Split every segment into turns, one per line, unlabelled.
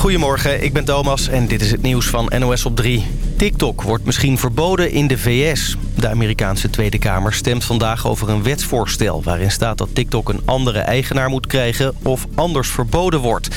Goedemorgen, ik ben Thomas en dit is het nieuws van NOS op 3. TikTok wordt misschien verboden in de VS. De Amerikaanse Tweede Kamer stemt vandaag over een wetsvoorstel... waarin staat dat TikTok een andere eigenaar moet krijgen of anders verboden wordt.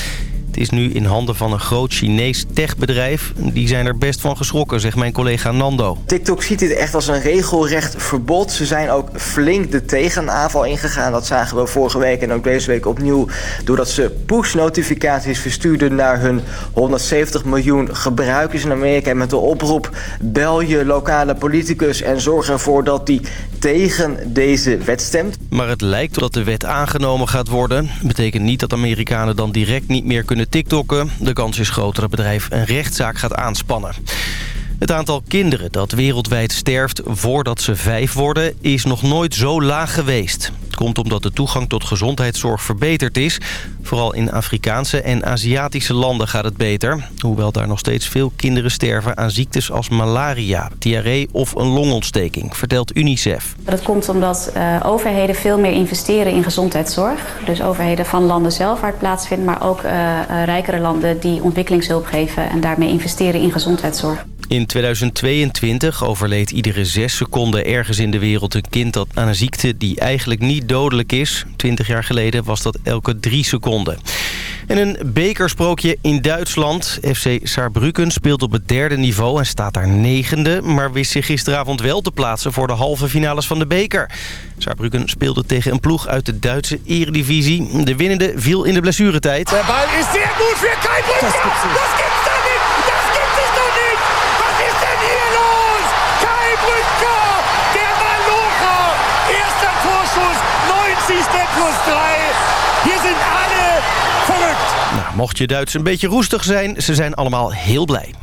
Het is nu in handen van een groot Chinees techbedrijf. Die zijn er best van geschrokken, zegt mijn collega Nando.
TikTok ziet dit echt als een regelrecht verbod. Ze zijn ook flink de tegenaanval ingegaan. Dat zagen we vorige week en ook deze week opnieuw. Doordat ze push-notificaties verstuurden naar hun 170 miljoen gebruikers in Amerika. Met de oproep, bel je lokale politicus en zorg ervoor dat die tegen deze wet stemt.
Maar het lijkt dat de wet aangenomen gaat worden. Dat betekent niet dat Amerikanen dan direct niet meer kunnen TikTokken. De kans is groot dat het bedrijf een rechtszaak gaat aanspannen. Het aantal kinderen dat wereldwijd sterft voordat ze vijf worden... is nog nooit zo laag geweest. Het komt omdat de toegang tot gezondheidszorg verbeterd is. Vooral in Afrikaanse en Aziatische landen gaat het beter. Hoewel daar nog steeds veel kinderen sterven aan ziektes als malaria, diarree of een longontsteking, vertelt UNICEF.
Dat komt omdat uh, overheden veel meer investeren in gezondheidszorg. Dus overheden van landen zelf waar het plaatsvindt, maar ook uh, uh, rijkere landen die ontwikkelingshulp geven en daarmee investeren in gezondheidszorg.
In 2022 overleed iedere zes seconden ergens in de wereld een kind dat aan een ziekte die eigenlijk niet dodelijk is. Twintig jaar geleden was dat elke drie seconden. En een bekersprookje in Duitsland. FC Saarbrücken speelt op het derde niveau en staat daar negende... maar wist zich gisteravond wel te plaatsen voor de halve finales van de beker. Saarbrücken speelde tegen een ploeg uit de Duitse eredivisie. De winnende viel in de blessuretijd.
De bal is zeer goed voor Kai Dat gibt's Hier sind alle verrückt.
Nou, mocht je Duits een beetje roestig zijn, ze zijn allemaal heel blij.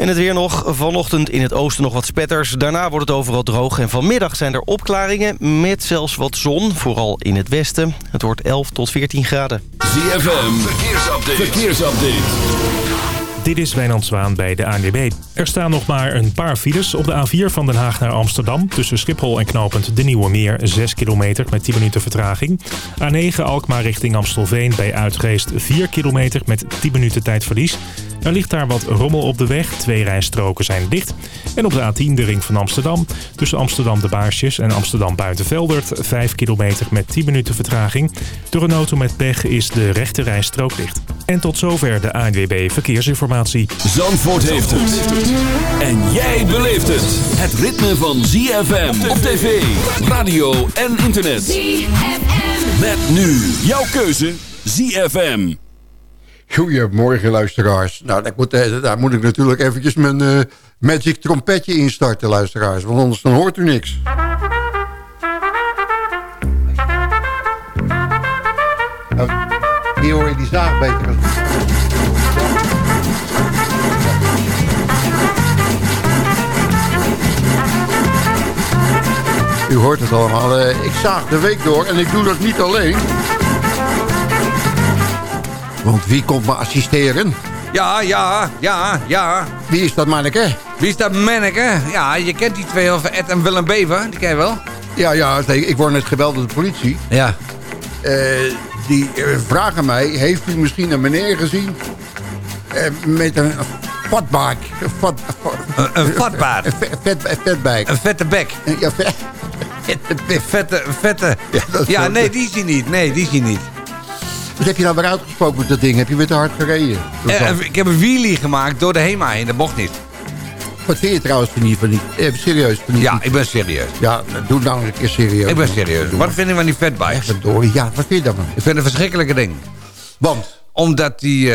En het weer nog. Vanochtend in het oosten nog wat spetters. Daarna wordt het overal droog. En vanmiddag zijn er opklaringen met zelfs wat zon. Vooral in het westen. Het wordt 11 tot 14 graden.
ZFM, verkeersupdate. verkeersupdate.
Dit is Wijnand Zwaan bij de ANWB. Er staan nog maar een paar files op de A4 van Den Haag naar Amsterdam. Tussen Schiphol en Knopend de Nieuwe Meer 6 kilometer met 10 minuten vertraging. A9 Alkmaar richting Amstelveen bij Uitgeest 4 kilometer met 10 minuten tijdverlies. Er ligt daar wat rommel op de weg. Twee rijstroken zijn dicht. En op de A10 de ring van Amsterdam. Tussen Amsterdam de Baarsjes en Amsterdam Buitenveldert 5 kilometer met 10 minuten vertraging. Door een auto met pech is de rechte rijstrook dicht. En tot zover de ANWB Verkeersinformatie.
Zandvoort heeft het. En jij beleeft het. Het ritme van ZFM op tv, radio en internet. ZFM. Met nu jouw keuze ZFM.
Goedemorgen luisteraars. Nou, daar moet, daar moet ik natuurlijk eventjes mijn uh, magic trompetje instarten, luisteraars. Want anders dan hoort u niks. Nou, hier hoor je die zaag beter. U hoort het allemaal. Uh, ik zaag de week door en ik doe dat niet alleen. Want wie komt me assisteren?
Ja, ja, ja, ja.
Wie is dat manneke?
Wie is dat manneke? Ja, je kent die twee over Ed en Willem Bever. Die ken je wel?
Ja, ja. Ik word net gebeld door de politie.
Ja.
Uh, die uh, vragen mij, heeft u misschien een meneer gezien... Uh, met een fatbaak? Fat,
een, een?
Een vet, vetbijk.
Een vette bek?
Ja, vet.
Vette, vette. Ja, ja nee, die is hij niet. Nee, die is hij niet.
Wat heb je nou weer uitgesproken met dat ding? Heb je weer te hard gereden?
Eh, ik heb een wheelie gemaakt door de HEMA heen. Dat mocht niet.
Wat vind je trouwens van die... Van die eh, serieus? Van die,
ja, ik ben serieus.
Ja, doe nou een keer serieus.
Ik ben serieus. Wat vind je van die fatbikes?
Ja, door. ja, wat vind je daarvan?
Ik vind het een verschrikkelijke ding.
Want?
Omdat die... Uh,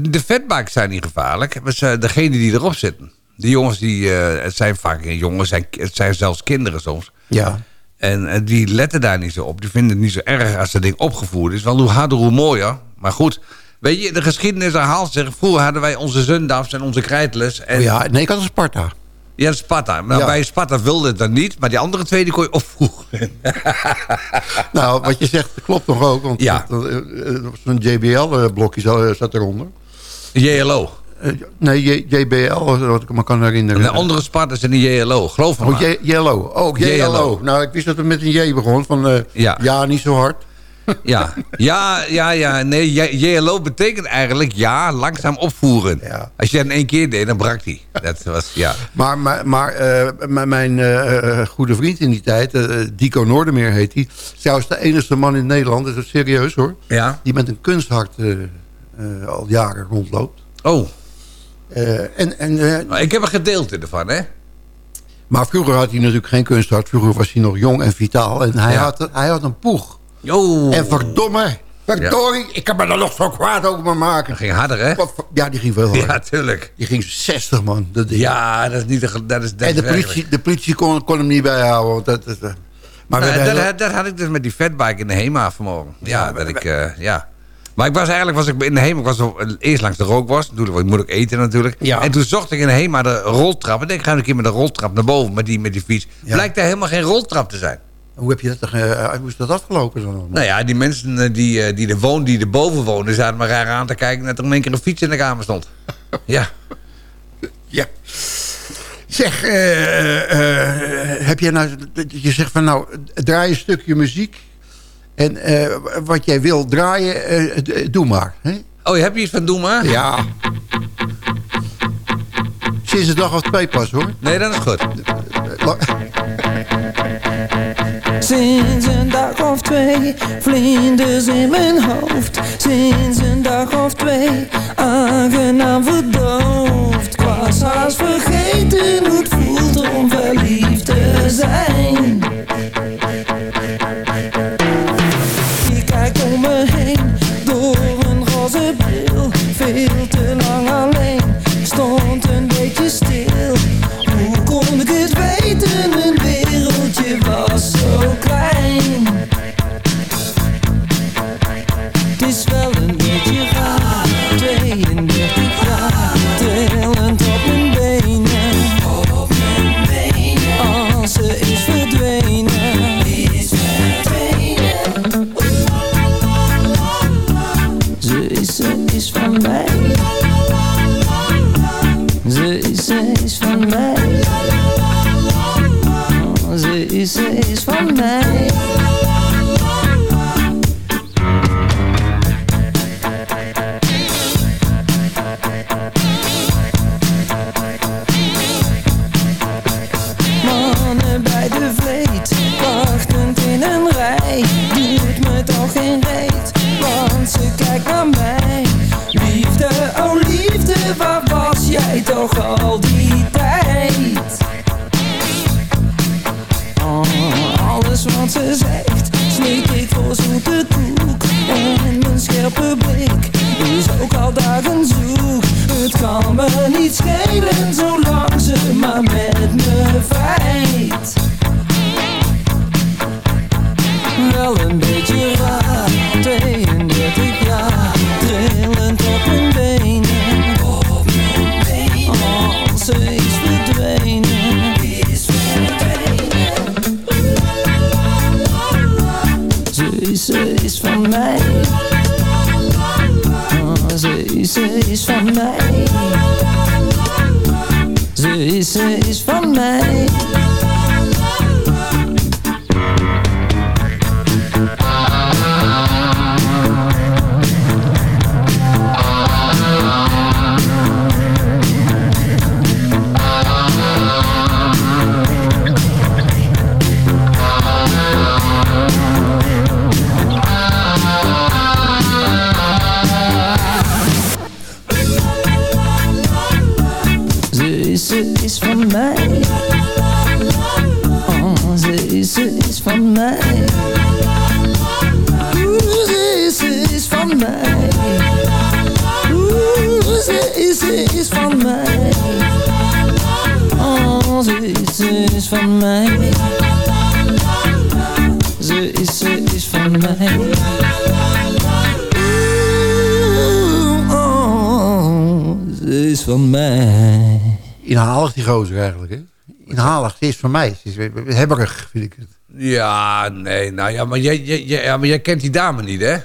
de fatbikes zijn niet gevaarlijk. Het degene die erop zitten. Die jongens, die, uh, het zijn vaak jongens, zijn, het zijn zelfs kinderen soms.
Ja.
En die letten daar niet zo op. Die vinden het niet zo erg als dat ding opgevoerd is. Want hoe harder, hoe mooier. Maar goed, weet je, de geschiedenis herhaalt zich. Vroeger hadden wij onze zundafs en onze krijtles. En...
Oh ja, nee, ik had een Sparta.
Ja, Sparta. Maar ja. bij Sparta wilde het dan niet. Maar die andere twee die kon je opvoeren.
nou, wat je zegt klopt nog ook. Want
ja.
zo'n JBL-blokje zat eronder.
JLO.
Uh, nee, JBL, wat ik me kan herinneren.
En de andere Sparta zijn die JLO, geloof me
Oh, JLO. Oh, JLO. Nou, ik wist dat we met een J begon. Van, uh,
ja.
ja, niet zo hard.
Ja, ja, ja, ja. Nee, JLO betekent eigenlijk ja, langzaam opvoeren.
Ja.
Als je dat in één keer deed, dan brak die. Dat was, ja.
Maar, maar, maar eh, mijn eh, eh, goede vriend in die tijd, eh, Dico Noordermeer heet hij... trouwens de enige man in Nederland, dat is serieus hoor...
Ja.
die met een kunsthart eh, eh, al jaren rondloopt.
Oh,
Eh, en, en, eh,
ik heb een gedeelte ervan, hè?
maar vroeger had hij natuurlijk geen kunsthart. Vroeger was hij nog jong en vitaal. En hij,
Ja.
had, hij had een poeg.
Jo.
En verdomme, verdorie, ik kan me er nog zo kwaad over me maken.
Dat ging harder, hè?
Wat Ja, die ging veel harder.
Ja, tuurlijk.
Die ging 60 man. Dat.
Ja, dat is niet... de- Dat is, dat
en de politie, de politie kon, kon hem niet bijhouden. Want dat, dat, dat- maar
Nou, dat, dat had ik dus met die fatbike in de HEMA vanmorgen. Ja,
Ja,
dat ik, eh, ja. Maar ik was eigenlijk was ik in de HEMA, ik was op- eerst langs de rookworst. Natuurlijk, want ik moet ook eten natuurlijk.
Ja.
En toen zocht ik in de HEMA de roltrap. Ik denk, ik ga een keer met de roltrap naar boven, met die, met die fiets.
Ja.
Blijkt daar helemaal geen roltrap te zijn.
Hoe, heb je dat, eh, hoe is dat afgelopen? Zo?
Nou ja, die mensen eh, die, eh, die er woonden, die erboven woonden, zaten me raar aan te kijken dat er in één keer een fiets in de kamer stond. Ja.
Ja. Zeg, eh, eh, heb jij nou... Je zegt van nou, draai een stukje muziek. En eh, wat jij wil draaien, eh, d- doe maar. Hè?
Oh, heb je iets van Doe maar?
Ja. Sinds een dag of twee pas hoor.
Nee, dat is goed.
Sinds een dag of twee, vlinders in mijn hoofd. Sinds een dag of twee, aangenaam verdoofd. Ik was haast vergeten hoe het voelt om verliefd te zijn. Ik kijk is van mij. Ze is, ze is van mij. Oeh, oh, ze is van mij.
Inhalig die gozer eigenlijk. Hè? Inhalig, ze is van mij. Ze is hebberig, vind ik het.
Ja, nee, nou ja, maar jij, jij, jij- ja, maar jij kent die dame niet, hè?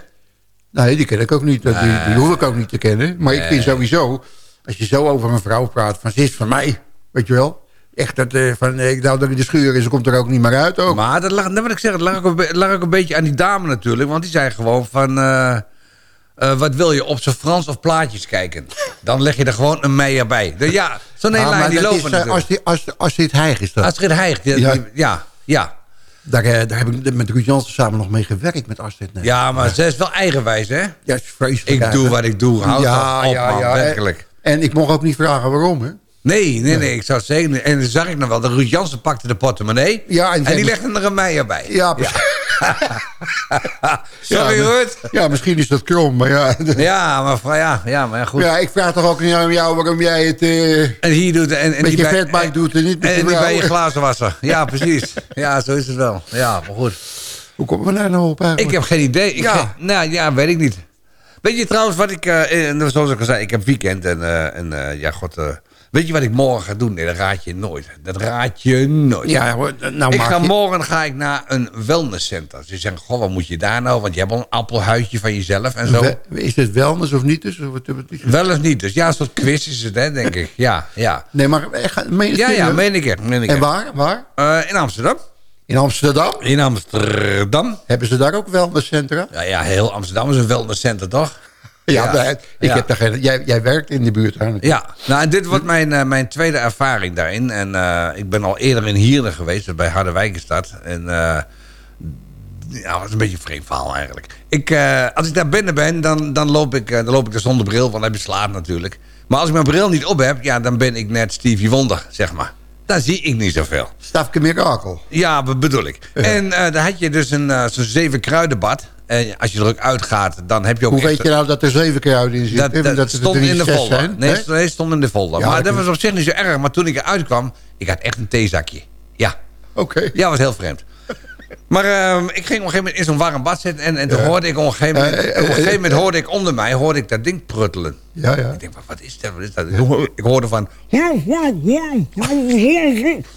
Nee, die ken ik ook niet. Die, die hoef ik ook niet te kennen. Maar ik vind sowieso, als je zo over een vrouw praat, van ze is van mij, weet je wel. Echt, dat, eh, van, eh, ik nou dat in de schuur is, dan komt er ook niet meer uit ook.
Maar dat lag, dat wil ik zeggen, dat lag ook, een be- lag ook een beetje aan die dame natuurlijk. Want die zei gewoon van... eh, eh, wat wil je, op zijn Frans of plaatjes kijken? Dan leg je er gewoon een meier bij. Ja, zo'n hele
Ah,
lijn
maar
die
dat
lopen
is,
natuurlijk.
als, die, als, als dit heig is dat.
Astrid Heij, die-
Ja.
die- ja, ja.
Daar, daar heb ik met Ruud Jansen samen nog mee gewerkt met Astrid.
Ja, maar zij is wel eigenwijs, hè?
Ja, is vreselijk
Ik doe wat ik doe. Houd
Ja,
op,
ja,
man.
ja.
Werkelijk.
En ik mocht ook niet vragen waarom, hè?
Nee, nee, nee, ik zou het zeggen. En dan zag ik nog wel, dat Ruud Jansen pakte de portemonnee.
Ja, en
en, die legde er een meier bij.
Ja, precies.
Sorry,
ja,
Ruud.
Ja, misschien is dat krom, maar ja.
Ja, maar, ja, ja, maar goed.
Ja, ik vraag toch ook niet aan jou waarom jij het eh
En hier doet... En, en
met
die
je vetbike doet en niet met
En die bij je
vrouw.
glazenwasser. Ja, precies. Ja, zo is het wel. Ja, maar goed.
Hoe komen we daar nou op eigenlijk?
Ik heb geen idee. Ik
Ja.
nou ja, weet ik niet. Weet je trouwens wat ik... eh, zoals ik al zei, ik heb weekend en, en ja, god... eh, weet je wat ik morgen ga doen? Nee, dat raad je nooit. Dat raad je nooit.
Ja, nou
ik ga
je-
morgen ga ik naar een wellnesscenter. Ze zeggen, goh, wat moet je daar nou? Want je hebt al een appelhuidje van jezelf en zo.
Is het wellness of niet? Dus, het?
Wel of niet. Dus ja, een soort quiz is het, hè, denk ik. Ja, ja.
Nee, maar echt, meen je het
Ja, ja, meen ik echt. Meen ik
En waar? waar?
Eh, in Amsterdam.
In Amsterdam?
In Amsterdam.
Hebben ze daar ook wellnesscentra?
Ja, ja, heel Amsterdam is een wellnesscenter, toch?
Ja, ik
Ja.
heb daar geen, jij, jij werkt in de buurt eigenlijk.
Ja, nou en dit wordt mijn, eh, mijn tweede ervaring daarin. En eh, ik ben al eerder in Hierden geweest, dus bij Harderwijkenstad. En eh ja, dat was een beetje een vreemd verhaal eigenlijk. Ik, als ik daar binnen ben, dan, dan, loop ik, dan loop ik er zonder bril, want dan heb je slaap natuurlijk. Maar als ik mijn bril niet op heb, ja, dan ben ik net Stevie Wonder, zeg maar. Dan zie ik niet zoveel.
Stafke Mirakel.
Ja, be- bedoel ik. En eh daar had je dus een eh, zo'n zeven kruidenbad. En als je er ook uitgaat, dan heb je ook
Hoe weet je nou dat er zeven kruiden in zitten?
dat, dat stond
niet
in de folder.
zijn?
Nee, nee, stond in de folder.
Ja,
maar
dat
dat was op zich niet zo erg. Maar toen ik eruit kwam, ik had echt een theezakje. Ja,
Oké.
ja was heel vreemd. Maar ehm, ik ging op een gegeven moment in zo'n warm bad zitten. En, en toen
Ja.
hoorde ik op een gegeven moment... Op een gegeven moment hoorde ik onder mij hoorde ik dat ding pruttelen.
Ja, ja.
Ik denk, wat, wat is dat? Wat is dat? Ik hoorde van...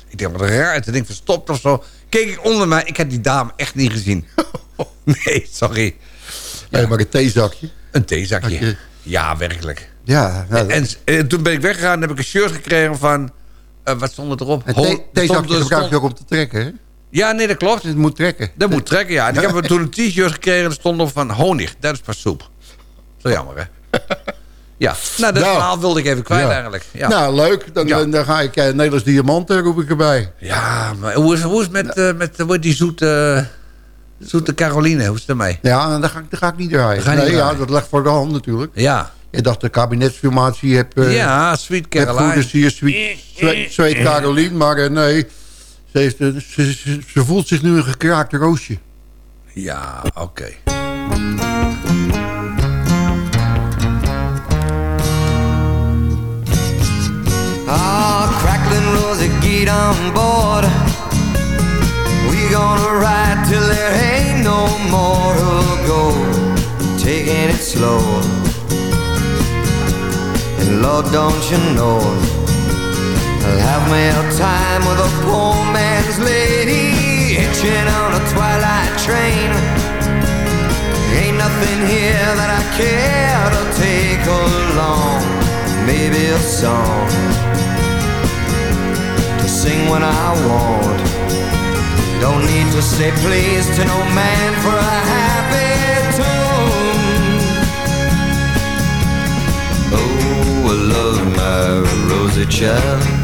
Ik denk, wat raar. Het ding verstopt of zo. Keek ik onder mij. Ik had die dame echt niet gezien. Nee, sorry.
Nee, maar een theezakje.
Een theezakje.
Zakje.
Ja, werkelijk.
Ja, nou,
En, en toen ben ik weggegaan en heb ik een shirt gekregen van... eh, wat stond er erop?
een
er stond-
theezakje
stond-
ook om te trekken, hè?
Ja, nee, dat klopt.
Het moet trekken.
Dat moet trekken, ja. En ik heb toen een t-shirt gekregen en er stond op van honig. Dat is pas soep. Zo jammer, hè? Ja, nou, dat
Nou.
verhaal wilde ik even kwijt
Ja.
eigenlijk. Ja,
Nou, leuk. Dan,
Ja.
dan, ga ik uh, Nederlands Diamanten, roep ik erbij.
ja maar hoe is, hoe is het met, eh, met eh, heet die zoete, zoete Caroline? Hoe is het ermee?
Ja, dan ga ik, dan ga ik niet draaien. Nee, ja, dat ligt voor de hand natuurlijk.
Ja,
Je dacht de kabinetsformatie heb... eh
ja Sweet Caroline.
voeders hier, Sweet, Sweet, Sweet Caroline, maar eh, nee. Ze, heeft, eh, ze, ze, ze voelt zich nu een gekraakt roosje.
Ja, oké.
Ah, crackling Rosie, get on board. We gonna ride till there ain't no more to go. Taking it slow. And Lord, don't you know, I'll have a time with a poor man's lady, hitching on a twilight train. Ain't nothing here that I care to take along. Maybe a song to sing when I want. Don't need to say please to no man for a happy tune. Oh, I love my rosy child.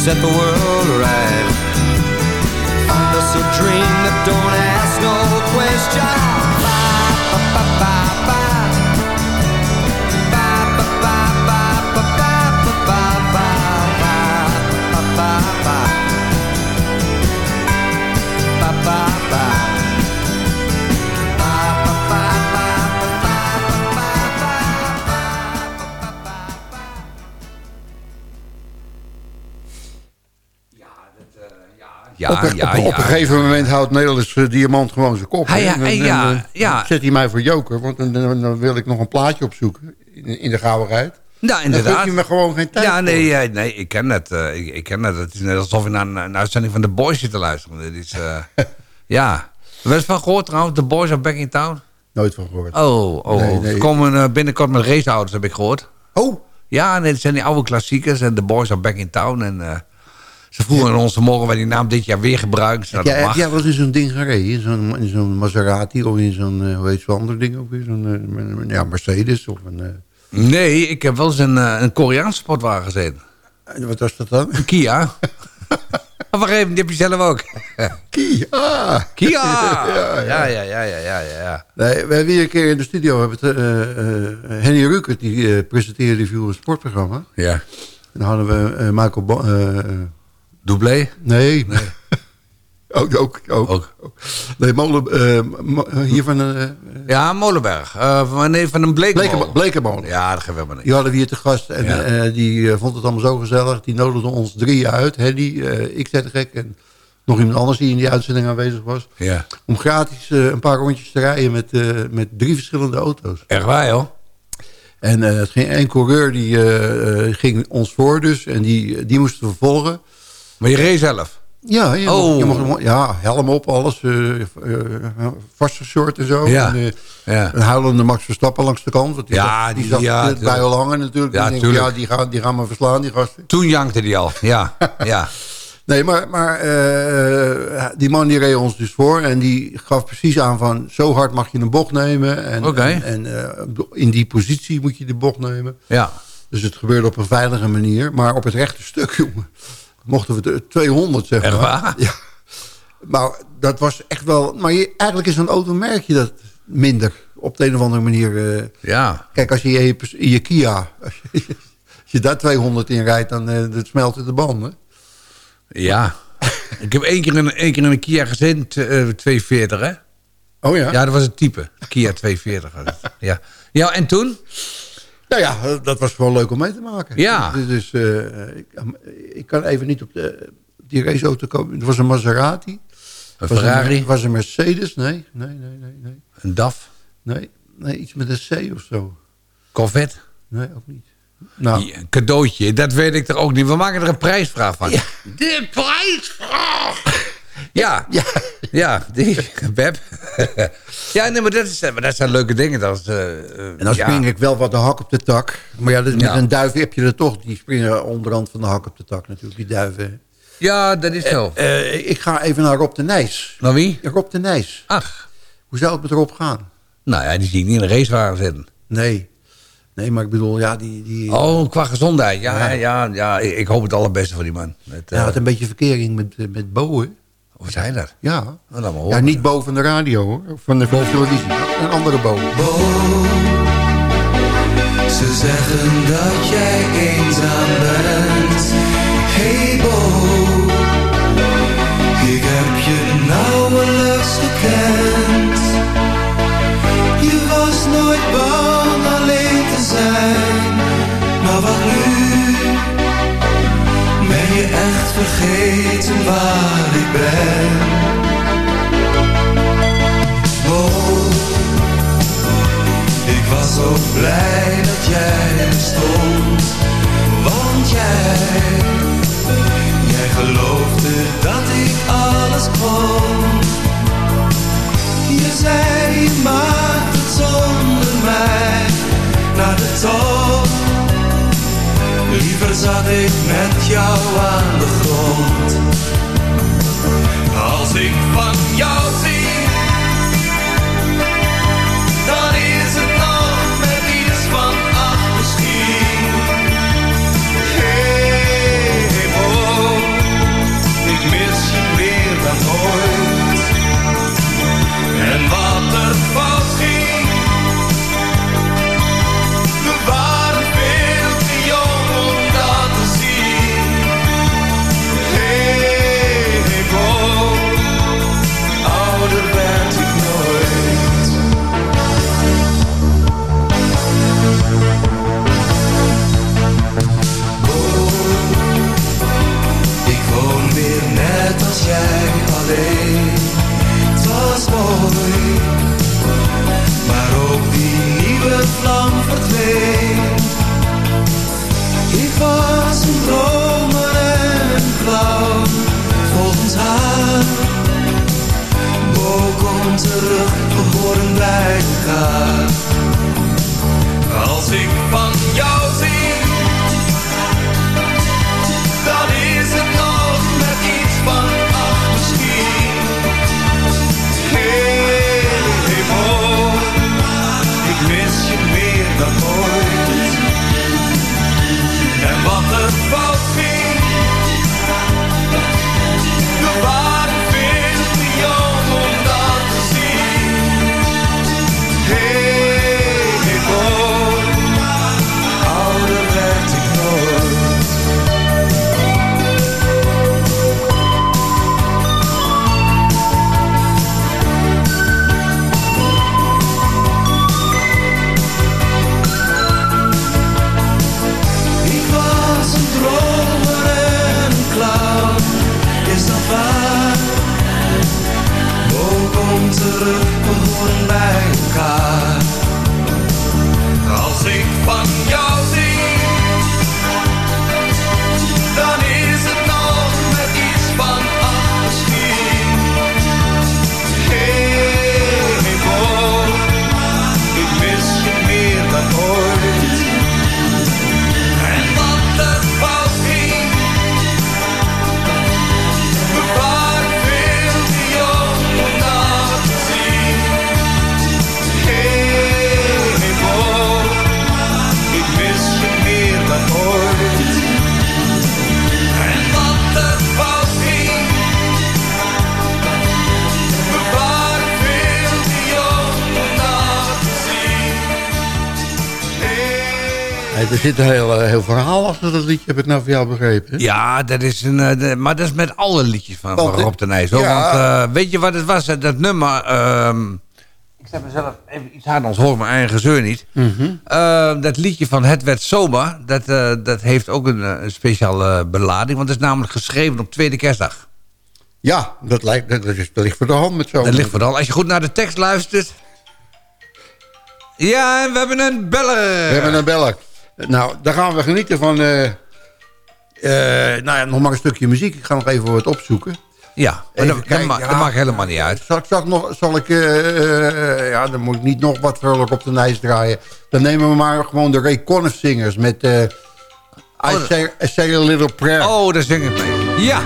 set the world right. Find us a dream that don't ask no question.
Ja,
op, een-
ja,
op, een gegeven moment houdt Nederlands Diamant gewoon zijn kop.
Hij-
En dan,
ja,
eh,
ja.
Zet hij mij voor joker, want dan, dan, dan wil ik nog een plaatje opzoeken in, in de gauwigheid.
Ja,
Dan
inderdaad.
geeft hij me gewoon geen tijd
Ja, nee, eh, nee ik ken het. eh, ik, ik ken het. Het is net alsof je naar een, een uitzending van The Boys zit te luisteren. Dit is, eh, ja. Wel eens van gehoord trouwens? The Boys are back in town?
Nooit van gehoord.
Oh, oh,
Nee, nee.
Ze komen binnenkort met raceauto's, heb ik gehoord.
Oh,
Ja, nee, het zijn die oude klassiekers. En The Boys are back in town. En ze vroegen aan ons morgen wij die naam dit jaar weer gebruiken. Mag.
jij wel eens in zo'n ding gereden? In zo'n in zo'n Maserati of in zo'n, eh, hoe heet zo'n ander ding ook weer? Zo'n eh, ja, Mercedes of een... eh,
Nee, ik heb wel eens een, een Koreaanse sportwagen gezeten.
wat was dat dan?
Een Kia. Of wacht even, die heb je zelf ook.
Kia!
Kia!
Ja,
Ja,
ja.
ja, ja, ja, ja, ja. ja.
Nee, we hebben hier een keer in de studio... Hebben het, Henny Rukert, die eh, presenteerde een sportprogramma.
Ja.
En dan hadden we Michael... Bo
Doublé?
nee. ook, ook, ook,
Ook.
Nee, molen, eh, hier van eh
Ja, Molenberg. Van, nee, van een bleekmolen.
Bleke, Blekenmolen.
Ja, dat geeft helemaal niet.
Die hadden we hier te gast. En
Ja.
die vond het allemaal zo gezellig. Die nodigde ons drieën uit. Henny, ik zet gek en nog iemand anders die in die uitzending aanwezig was.
Ja.
Om gratis een paar rondjes te rijden met, met drie verschillende auto's.
Echt waar, joh?
En het ging één coureur die ging ons voor dus. En die, die moesten we volgen.
Maar je reed zelf?
Ja, je
Oh.
mocht- je mocht, ja, helm op, alles. eh, vastgesoord en zo.
Ja.
En,
Ja.
een huilende Max Verstappen langs de kant. Want die,
Ja,
zag, die,
die-
zag
ja,
bij al hangen natuurlijk.
Ja,
denk,
tuurlijk.
ja die, gaan, die gaan me verslaan, die gasten.
Toen jankte die al. Ja, ja.
Nee, maar, maar die man die reed ons dus voor. En die gaf precies aan van... zo hard mag je een bocht nemen. En, en, en, in die positie moet je de bocht nemen.
Ja.
Dus het gebeurde op een veilige manier. Maar op het rechte stuk, jongen... mochten we de 200, zeg
Echt
maar.
waar?
Ja. Maar dat was echt wel... Maar je, eigenlijk is zo'n auto merk je dat minder. Op de een of andere manier. eh.
Ja.
kijk, als je je, je Kia... Als je, als je daar 200 in rijdt, dan eh dat de banden.
Ja. Ik heb één keer in, één keer in een Kia gezeten, t- eh, 240, hè?
Oh ja?
Ja, dat was het type. Kia 240. was het. Ja. Ja, en toen?
Nou ja, dat was gewoon leuk om mee te maken.
Ja.
Dus, dus eh, ik, ik kan even niet op de, die raceauto komen. Het was een Maserati.
Een
Was
Ferrari?
Een, was een Mercedes? Nee, nee, nee, nee, nee.
Een DAF?
Nee, nee iets met een C of zo.
Corvette?
Nee, ook niet. Nou,
Ja, een cadeautje, dat weet ik er ook niet. We maken er een prijsvraag van. De prijsvraag! Ja,
ja.
ja, die, Beb. ja, nee, maar dat, is, maar dat zijn leuke dingen. Dat eh, eh,
en dan
ja.
spring ik wel wat de hak op de tak. Maar ja, dus met
Ja.
een duif heb je er toch. Die springen onderhand van de hak op de tak natuurlijk, die duiven.
Ja, dat is zo.
Eh, ik ga even naar Rob de Nijs.
Naar wie?
Rob de Nijs.
Ach,
Hoe zou het met Rob gaan?
nou ja, die zie ik niet in een racewagen zitten.
Nee. Nee, maar ik bedoel, ja, die... die
Oh, qua gezondheid. Ja,
Ja.
ja, ja, ik, hoop het allerbeste voor die man.
Hij
eh,
had een beetje verkering met, met Bo?
Hoe zei dat?
Ja.
Nou,
Ja, niet Bo van de radio, hoor. Van de, van de televisie. Een andere Bo.
Ze zeggen dat jij eenzaam bent. Hey Bo, ik heb je nauwelijks gekend. Je was nooit bang alleen te zijn. Maar wat nu? Zat ik met jou aan de grond. Als ik van jou
zit een heel, eh, heel verhaal achter dat liedje, heb ik nou van jou begrepen.
Ja, dat is een, eh, de- maar dat is met alle liedjes van, van
Want,
Rob de Nijs. Hoor.
ja.
Want eh, weet je wat het was? Dat nummer... ehm, ik zet mezelf even iets harder, anders hoor ik mijn eigen gezeur niet. Eh, dat liedje van Het werd zomer, dat, eh, dat heeft ook een, eh, een speciale belading. Want het is namelijk geschreven op tweede kerstdag.
Ja, dat, lijkt, dat, dat, is, dat ligt voor de hand met zo.
Dat ligt vooral. Als je goed naar de tekst luistert... Ja, en we hebben een beller.
We hebben een beller. Nou, dan gaan we genieten van... eh, eh, nou ja, nog maar een stukje muziek. Ik ga nog even wat opzoeken.
Ja, maar dat, dat,
kijken,
ma-
ja.
dat maakt helemaal niet uit.
Zal, ik- zal, ik nog, zal ik... eh, ja, dan moet ik niet nog wat vrolijk op de nijs draaien. Dan nemen we maar gewoon de Ray Singers met... I,
Oh,
say, I Say a Little Prayer.
Oh, daar zing ik mee. Ja.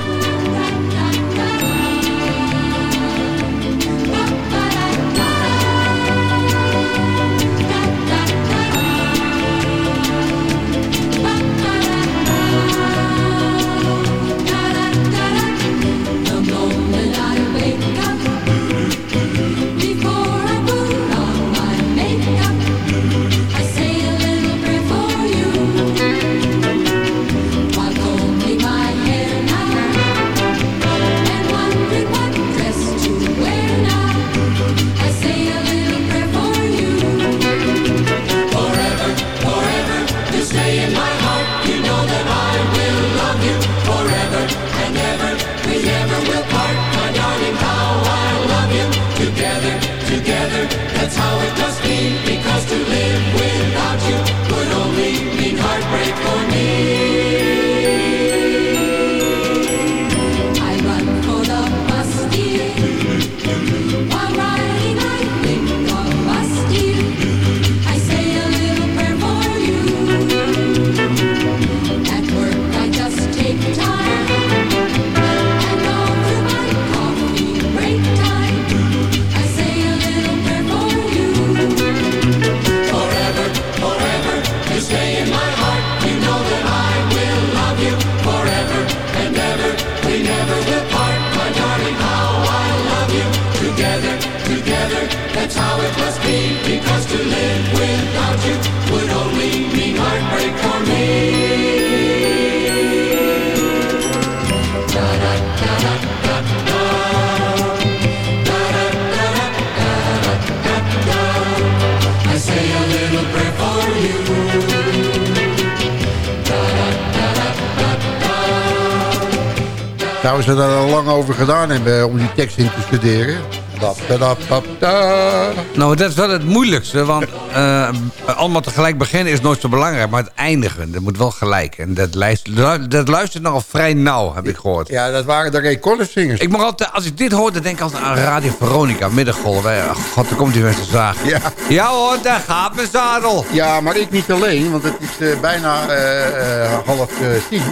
Gedaan hebben om die tekst in te studeren? Dap, da, dap, dap, da.
Nou, dat is wel het moeilijkste. Want eh, allemaal tegelijk beginnen is nooit zo belangrijk. Maar het eindigen, dat moet wel gelijk. En dat, luistert, dat luistert nogal vrij nauw, heb ik gehoord.
Ja, dat waren de Ray Collins zingers.
Ik mag altijd, als ik dit hoor, dan denk ik altijd aan Radio Veronica, middengolf. God, daar komt hij weer te zagen.
Ja.
ja hoor, daar gaat mijn zadel.
Ja, maar ik niet alleen, want het is eh, bijna eh, half tien.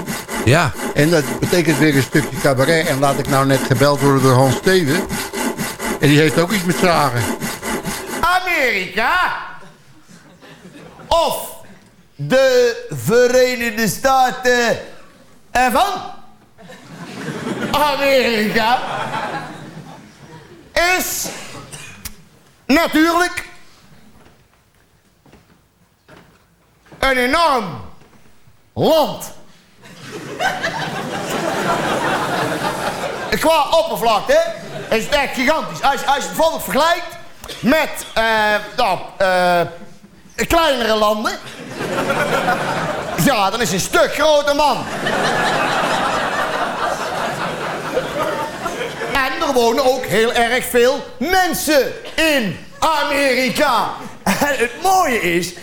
Ja.
En dat betekent weer een stukje cabaret. En laat ik nou net gebeld worden door Hans Steven. En die heeft ook iets met zagen.
Amerika of de Verenigde Staten ervan Amerika is natuurlijk een enorm land. Qua oppervlakte is het echt gigantisch. Als, als je het bijvoorbeeld vergelijkt met eh, nou, eh, kleinere landen. Ja, dan is een stuk groter man. En er wonen ook heel erg veel mensen in Amerika. En het mooie is,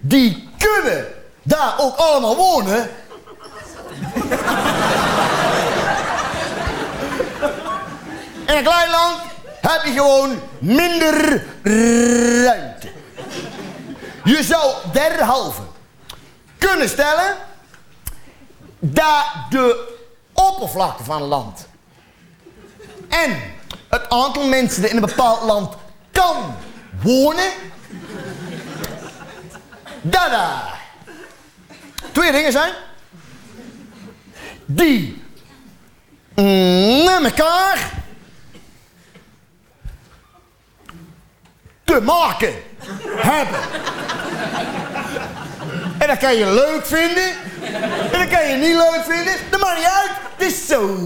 die kunnen daar ook allemaal wonen. In een klein land heb je gewoon minder ruimte. Je zou derhalve kunnen stellen dat de oppervlakte van een land en het aantal mensen dat in een bepaald land kan wonen, dat daar twee dingen zijn die met elkaar te maken hebben. En dat kan je leuk vinden. En dat kan je niet leuk vinden. Dat maakt niet uit. Het is zo.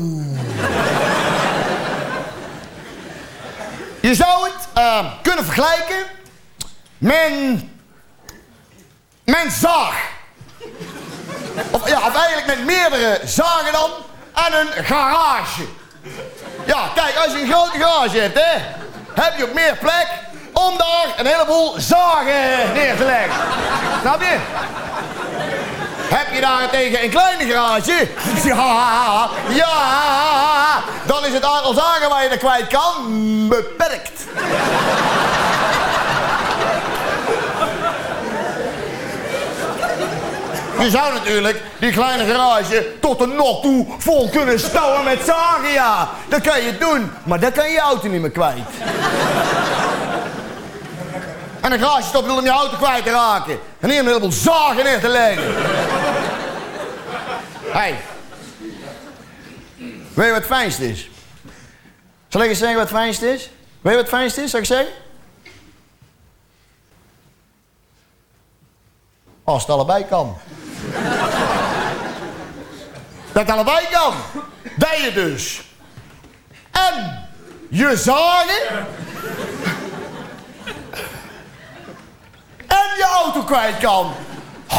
Je zou het eh, kunnen vergelijken met... met zaag. Of, ja, of eigenlijk met meerdere zagen dan. En een garage. Ja, kijk, als je een grote garage hebt, hè, heb je ook meer plek om daar een heleboel zagen neer te leggen. Snap je? Heb je daarentegen een kleine garage? Ja, ja, dan is het aantal zagen waar je er kwijt kan beperkt. Je zou natuurlijk die kleine garage tot de not toe vol kunnen stouwen met zagen, ja. Dat kan je doen, maar dan kan je auto niet meer kwijt. En een garage stop om je auto kwijt te raken. En hier een heleboel zagen neer te leggen. Hé. Hey. Weet je wat het fijnste is? Zal ik eens zeggen wat het fijnste is? Weet je wat het fijnste is, zal ik zeggen? Als het allebei kan. Dat het allebei kan. Dat je dus. En je zagen. En je auto kwijt kan. Ah.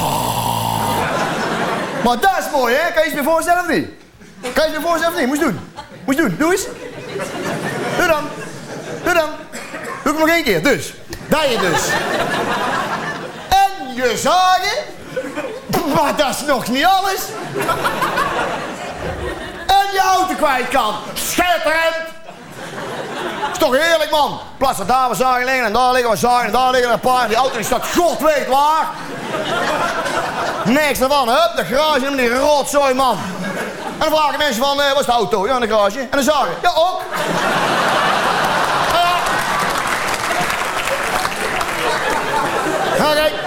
Maar dat is mooi, hè? Kan je je voorstellen of niet? Kan je je voorstellen of niet? Moest doen. Moest doen. Doe eens. Doe dan. Doe dan. Doe ik nog één keer. Dus. Dat je dus. Je zagen. Maar dat is nog niet alles. En je auto kwijt kan. Schitterend. Is toch heerlijk, man. In plaats daar we zagen liggen en daar liggen we zagen en daar liggen een paar. Die auto die staat god weet waar. Niks ervan, hup, de garage en die rotzooi, man. En dan vragen mensen van, eh, wat is de auto? Ja, in de garage. En dan zagen, ja ook. Kijk.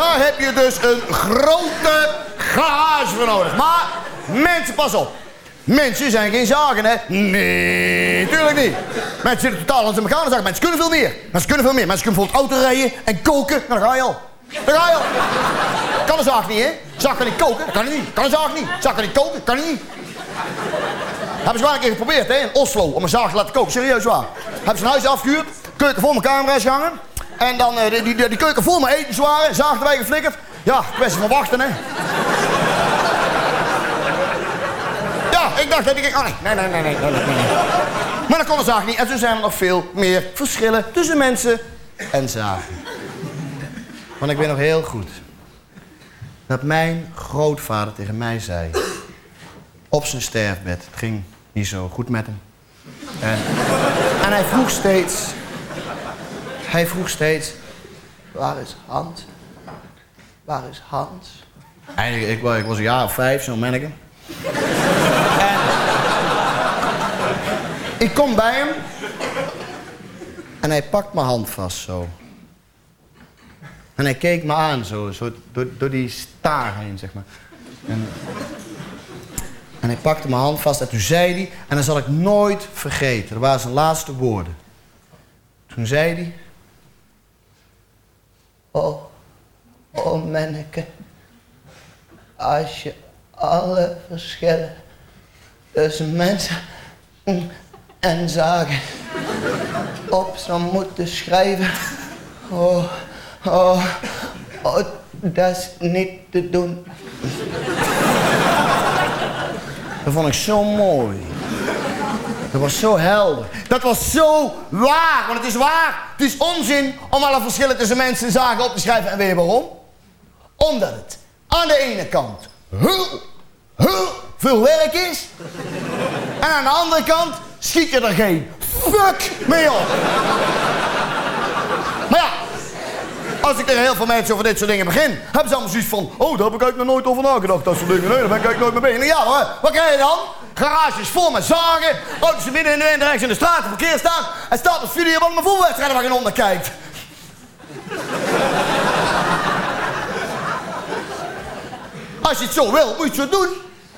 Daar heb je dus een grote garage voor nodig. Maar, mensen, pas op. Mensen zijn geen zagen, hè? Nee, tuurlijk niet. Mensen zitten totaal aan elkaar zagen. Mensen kunnen veel meer. Mensen kunnen veel meer. Mensen kunnen bijvoorbeeld auto rijden en koken. Nou, dan ga je al. Daar ga je al. Kan een zaag niet, hè? Zaag kan niet koken. Dat kan niet. Kan een zaag niet. Zaag kan niet koken. Kan niet. Hebben ze wel een keer geprobeerd, hè? In Oslo, om een zaag te laten koken. Serieus waar. Hebben ze een huis afgehuurd. Keuken vol met camera's hangen. En dan eh, die, keuken vol met eten zware. Zaag erbij geflikkerd. Ja, kwestie van wachten, hè? Ja, ik dacht dat ik... Oh, nee, nee, nee, nee, nee, nee, nee. Maar dat kon de zaag niet. En toen zijn er nog veel meer verschillen tussen mensen en zagen. Want ik weet nog heel goed... dat mijn grootvader tegen mij zei... op zijn sterfbed, het ging niet zo goed met hem. En hij vroeg steeds... Hij vroeg steeds... Waar is Hans? Waar is Hans? Eigenlijk, ik, ik was een jaar of vijf, zo'n manneke. En ik kom bij hem. En hij pakt mijn hand vast zo. En hij keek me aan zo, zo door, door die staar heen, zeg maar. En, en hij pakte mijn hand vast en toen zei hij... En dat zal ik nooit vergeten. Dat waren zijn laatste woorden. Toen zei hij... Oh, oh manneke. Als je alle verschillen tussen mensen en zagen op zou moeten schrijven. Oh, oh, oh, dat is niet te doen. Dat vond ik zo mooi. Dat was zo helder. Dat was zo waar, want het is waar. Het is onzin om alle verschillen tussen mensen en zaken op te schrijven. En weet je waarom? Omdat het aan de ene kant heel, heel veel werk is. En aan de andere kant schiet je er geen fuck mee op. Maar ja, als ik tegen heel veel mensen over dit soort dingen begin, hebben ze allemaal zoiets van: Oh, daar heb ik eigenlijk nog nooit over nagedacht. Dat soort dingen. Nee, daar ben ik eigenlijk nooit mee bezig. Ja hoor, wat krijg je dan? Garages vol met zagen, auto's die midden in de rechts in de straat, verkeer staan. En staat een van mijn voetbalwedstrijden waar geen onder kijkt. Als je het zo wil, moet je het zo doen.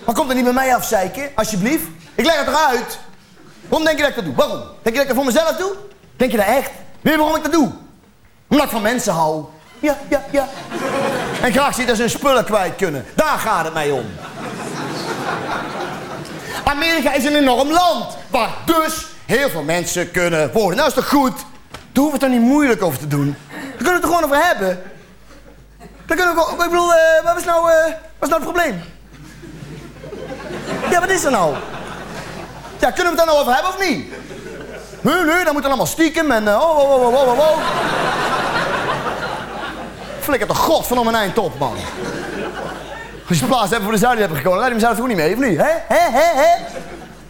Maar kom er niet bij mij afzeiken, alsjeblieft. Ik leg het eruit. Waarom denk je dat ik dat doe? Waarom? Denk je dat ik het voor mezelf doe? Denk je dat echt? Weet je waarom ik dat doe? Omdat ik van mensen hou. Ja, ja, ja. En graag zie dat ze hun spullen kwijt kunnen. Daar gaat het mij om. Amerika is een enorm land. Waar dus heel veel mensen kunnen wonen. Nou is toch goed? Daar hoeven we het er niet moeilijk over te doen. Daar kunnen we het er gewoon over hebben. Daar kunnen we, ik bedoel, eh, wat is nou, eh, wat is nou het probleem? Ja, wat is er nou? Ja, kunnen we het daar nou over hebben of niet? Nee, nee, dan moet het allemaal stiekem en... eh, oh, oh, oh, oh, oh, oh. Flikker toch god van om een eind op, man. Als je plaats hebt voor de Zuiden hebt gekomen, dan je mezelf toch ook niet mee, of niet? Hè? Hè? Hè?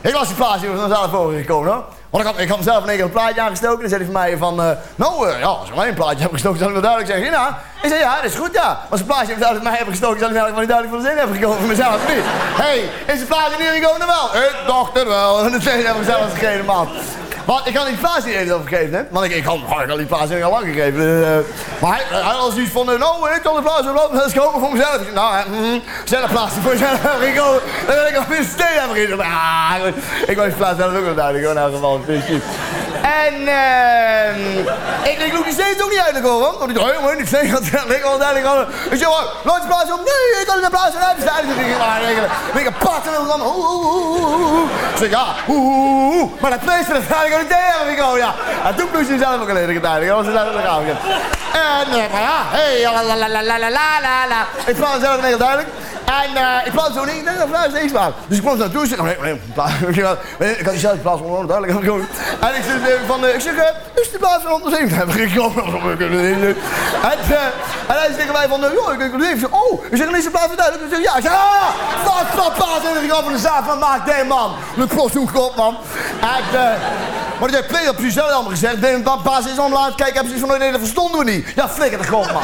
Ik was die plaats voor mezelf voor gekomen, hoor. Want ik had, ik had mezelf in één keer een plaatje aangestoken. En dan zei hij van mij van... eh, nou, eh, ja, als ik alleen een plaatje heb gestoken, zal ik wel duidelijk zeggen. Ja, ik zei, ja, dat is goed, ja. Als een plaatje uit mij hebben gestoken, zal ik wel niet duidelijk voor de zin hebben gekomen voor mezelf, niet? Hé, is een plaatje niet gekomen? Dan wel. Ik dacht het wel. En de tweede heb ik zelf gegeven, man. Want ik had die plaats niet eens gegeven, hè? Want ik, ik, had, ik had die plaats al lang gegeven. eh, maar hij, hij had zoiets van, eh, nou, ik kan de plaats wel lopen, dat is kopen voor mezelf. Ik nou, mm, zelf plaats voor mezelf heb gekomen. Dan wil ik al een steen hebben gegeven. Ah, ik wou die plaats zelf ook wel duidelijk, hoor, elk geval. Dus, En, ehm ik, ik loop die steeds ook niet uit, hoor. Want ik dacht, helemaal niet steeds, dat ligt al duidelijk. Ik zeg, oh, laat die plaats op. Nee, ik kan de plaats eruit bestaan. Ik denk, ah, regelen. Ik ben kapot en dan, oeh, oeh, oeh, oeh, oeh. Ik zeg, ja, oeh, oeh, oeh. Maar dat vlees van ik tegen me komen, ja. En toen moest je zelf ook een gedaan. Was En, maar ja, hey, la la la la la la la. Ik vond. En uh, ik plaats zo niet, ik denk dat het is waar. Dus ik kwam naartoe, ik zeg, nee, nee, plaats, ik had die zelf plaats van onder, duidelijk. heb ik gewoon. En ik zeg, eh, van, uh, ik zeg, is de plaats van onder 7 heb ik. En, en hij zegt tegen mij van, joh, ik denk dat ik zeg, oh, ik zeg, is de plaats van duidelijk? Ik ja, ik zeg, ah, wat, wat, plaats, en ik van de zaak van, maak nee, man. Mijn klopt toen kop, man. En, maar ik heb twee op precies zelf allemaal gezegd, dat baas is allemaal aan het kijken, hebben ze van, nee, dat verstonden we niet. Ja, flikker de grond, man.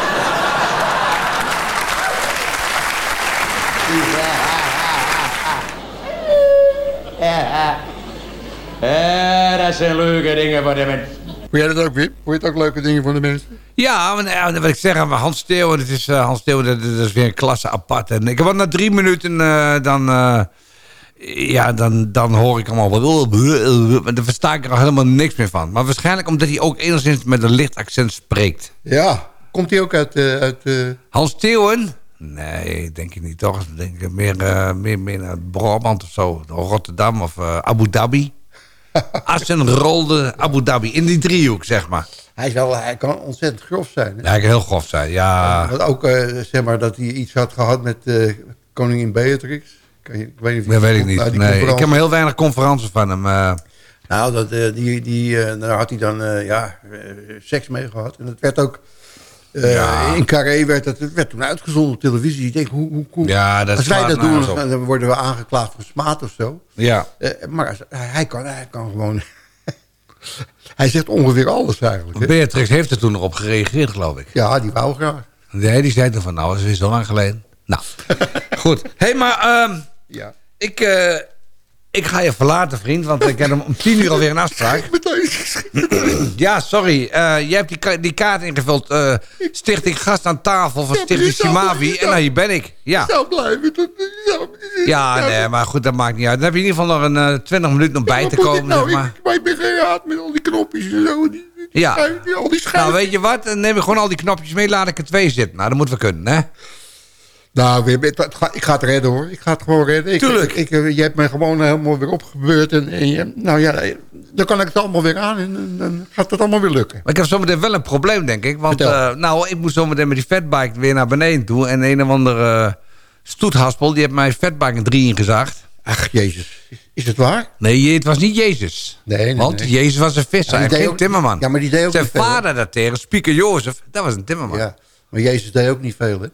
Ja, dat zijn leuke dingen voor de mensen.
Vond jij dat ook, Wip? Vond je het ook leuke dingen van de mensen?
Ja, maar, ja, wat ik zeg aan Hans Steeuwen, het is, eh, Hans Steeuwen, dat, dat is weer een klasse apart. En ik was na drie minuten, eh, dan, eh, Ja, dan, dan hoor ik hem al... Maar dan versta ik er al helemaal niks meer van. Maar waarschijnlijk omdat hij ook enigszins met een licht accent spreekt.
Ja, komt hij ook uit... eh, uit eh,
Hans Theeuwen? Nee, denk ik niet toch. Denk ik meer, eh, meer, meer naar Brabant of zo. Rotterdam of eh, Abu Dhabi. Assen, Rolde, Abu Dhabi. In die driehoek, zeg maar.
hij, is wel, hij kan ontzettend grof zijn. Hè?
Ja, ik heel grof zijn. Ja,
Want ook, eh, zeg maar, dat hij iets had gehad met koningin Beatrix. Kan je, ik weet niet of
dat weet ik niet. Nee, ik heb maar heel weinig conferenties van hem.
Nou, dat, die, die, daar had hij dan ja, seks mee gehad. En dat werd ook... eh,
Ja.
In Carré werd dat werd toen uitgezonden op televisie. Ik denk, hoe, hoe, hoe-
Ja, dat
als wij dat doen,
nergens op.
dan worden we aangeklaagd voor smaad of zo.
ja.
Eh, maar als- hij, kan, hij kan gewoon... hij zegt ongeveer alles eigenlijk. Hè?
Beatrix heeft er toen nog op gereageerd, geloof ik.
Ja, die wou graag.
Nee, die zei toen van, nou, dat is zo lang geleden. Nou, goed. Hé, hey, maar ehm,
Ja.
ik, eh, ik ga je verlaten, vriend. Want ik heb hem om tien uur alweer een afspraak. Ja, sorry. eh, jij hebt die, ka- die kaart ingevuld. eh, Stichting Gast aan Tafel van
Ja,
Stichting Simavi. En nou, hier ben ik. Ja.
Zou blijven. Dat, zou,
Ja, nee, maar goed, dat maakt niet uit. Dan heb je in ieder geval nog een eh, 20 minuten om bij te komen.
Nou,
zeg maar.
ik, maar ik ben met al die knopjes en zo. Die, die
Ja.
schuif- die- al die
Nou, weet je wat? Dan neem ik gewoon al die knopjes mee. Laat ik er twee zitten. Nou, dat moeten we kunnen, hè?
Nou, ik ga het redden hoor. Ik ga het gewoon redden. Ik,
Tuurlijk.
Ik, ik, eh, je hebt me gewoon helemaal weer opgebeurd. En, en je- nou ja, eh, dan kan ik het allemaal weer aan. En, dan gaat het allemaal weer lukken.
Maar ik heb zometeen wel een probleem, denk ik. Want eh, nou, ik moet zometeen met die fatbike weer naar beneden toe. En een of andere eh, stoethaspel, die heeft mijn fatbike in drie ingezaagd.
Ach, jezus. Is, het waar?
Nee, het was niet Jezus.
Nee, nee,
Want
nee.
Jezus was een visser
Ja,
en geen
ook-
timmerman.
Ja, maar die deed ook
Zijn
niet veel, hè?
vader daartegen, Spieker Jozef, dat was een timmerman.
Ja. Maar Jezus deed ook niet veel, hè?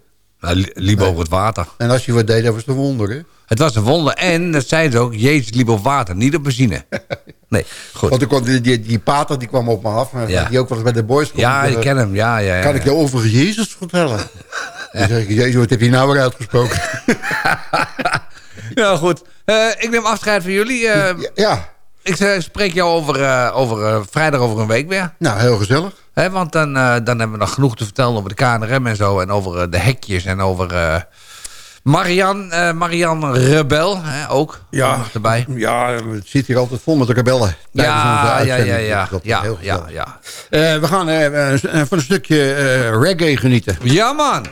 Nou, li- liep over het water.
En als je wat deed, dat was een wonder, hè?
Het was een wonder. En, dat zei ze ook, Jezus liep op water, niet op benzine. Nee, goed.
Want kwam die, die, die pater die kwam op me af. En
Ja.
Die ook wel eens bij de boys komt.
Ja,
Eh,
ik ken hem. Ja, ja, ja.
Kan ik je over Jezus vertellen? Dan zeg ik, Jezus, wat heb je nou weer uitgesproken?
Ja, goed. Eh, ik neem afscheid van jullie. Eh,
ja,
Ik eh, spreek jou over, eh, over eh, vrijdag over een week weer.
nou, heel gezellig.
Want dan, eh, dan hebben we nog genoeg te vertellen over de KNRM en zo. En over eh, de hekjes en over eh Marian, eh, Marian Rebel hè, ook.
Ja.
Nog erbij.
Ja, het zit hier altijd vol met rebellen. tijdens onze
Ja, ja, ja, ja.
Dat
Ja,
heel
ja, ja.
We gaan eh, van een stukje reggae genieten.
Ja, man.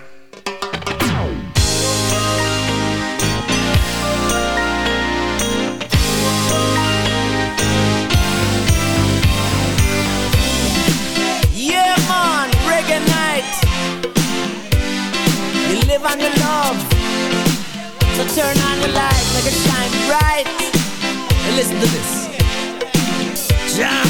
So turn on your light, make it shine bright. And listen to this. Jam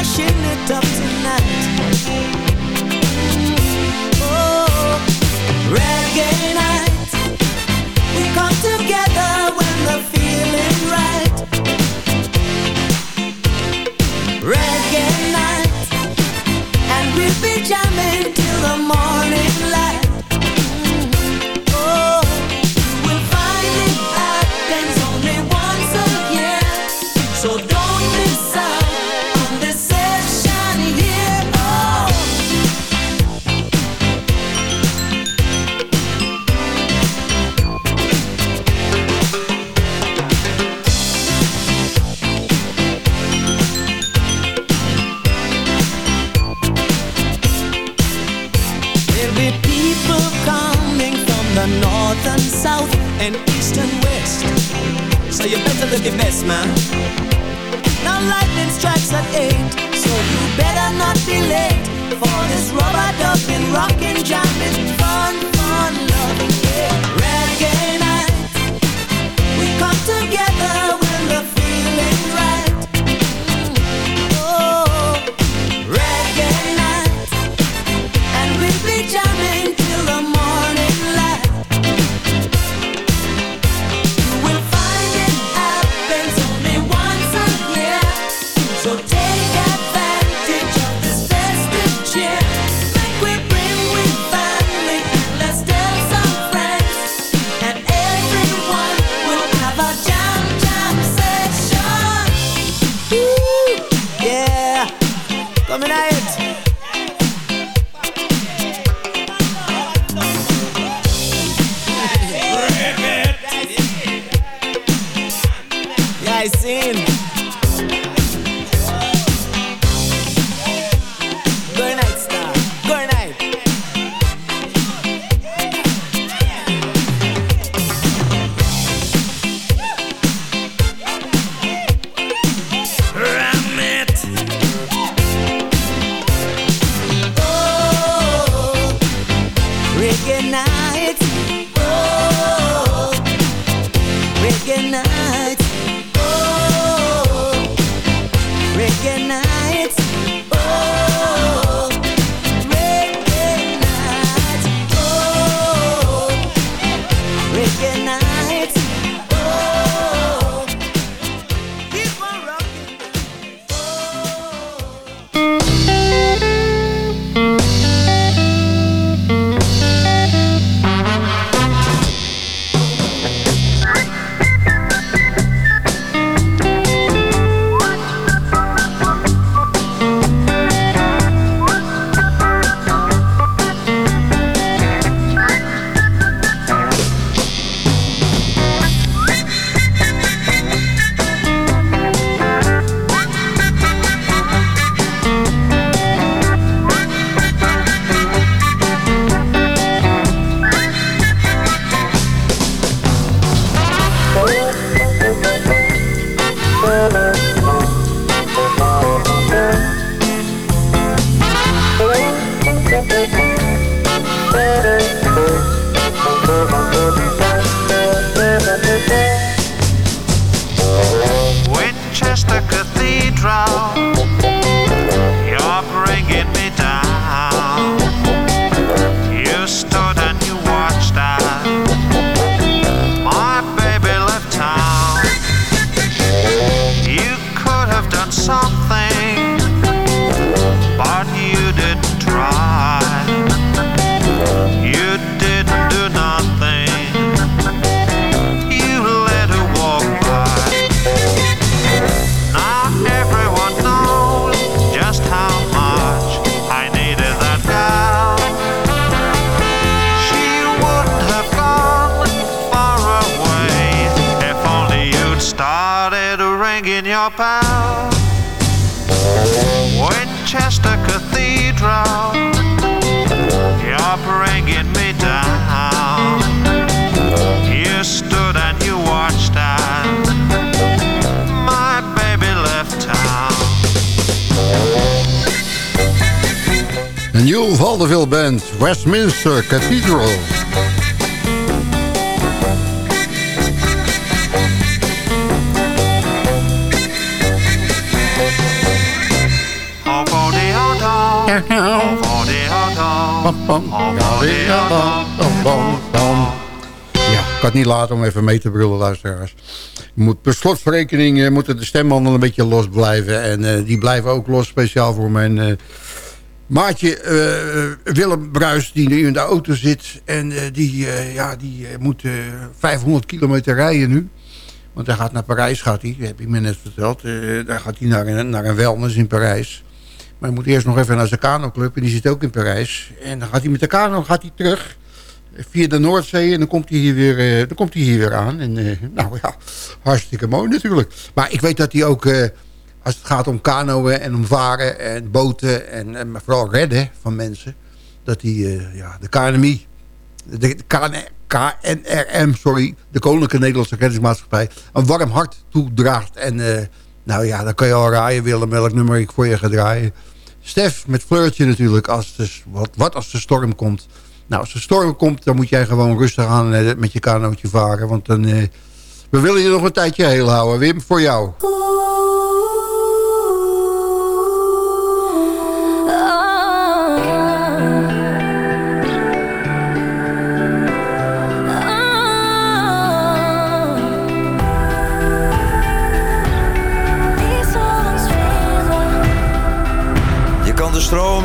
mashing it up tonight. Mm. Oh, reggae night.
Bell. Winchester Cathedral, you're bringing me down. You stood and you watched as my baby left town.
Een Jules Valdeville Band, Westminster Cathedral. Ja, ik het niet laten om even mee te brullen, luisteraars. Moet, per slotverrekening eh, moeten de stembanden een beetje los blijven. En eh, die blijven ook los, speciaal voor mijn eh, maatje eh, Willem Bruis... die nu in de auto zit. En die, ja, die moet eh, 500 kilometer rijden nu. Want hij gaat naar Parijs, gaat hij. Heb ik me net verteld. Daar gaat hij naar een, naar een in Parijs. Maar hij moet eerst nog even naar zijn kanoclub. En die zit ook in Parijs. En dan gaat hij met de kano gaat hij terug via de Noordzee en dan komt hij hier weer, eh, dan komt hij hier weer aan. En eh, nou ja, hartstikke mooi natuurlijk. Maar ik weet dat hij ook, eh, als het gaat om kanoën en om varen en boten en, vooral redden van mensen, dat hij ja, de KNMI, de, de KN KNRM, sorry, de Koninklijke Nederlandse Reddingsmaatschappij, een warm hart toedraagt. En nou ja, dan kan je al raaien, Willem, welk nummer ik voor je ga draaien. Stef met fleurtje natuurlijk, als de, wat, wat als de storm komt. Nou, als de storm komt, dan moet jij gewoon rustig aan eh, met je kanootje varen. Want dan, eh, we willen je nog een tijdje heel houden. Wim, voor jou.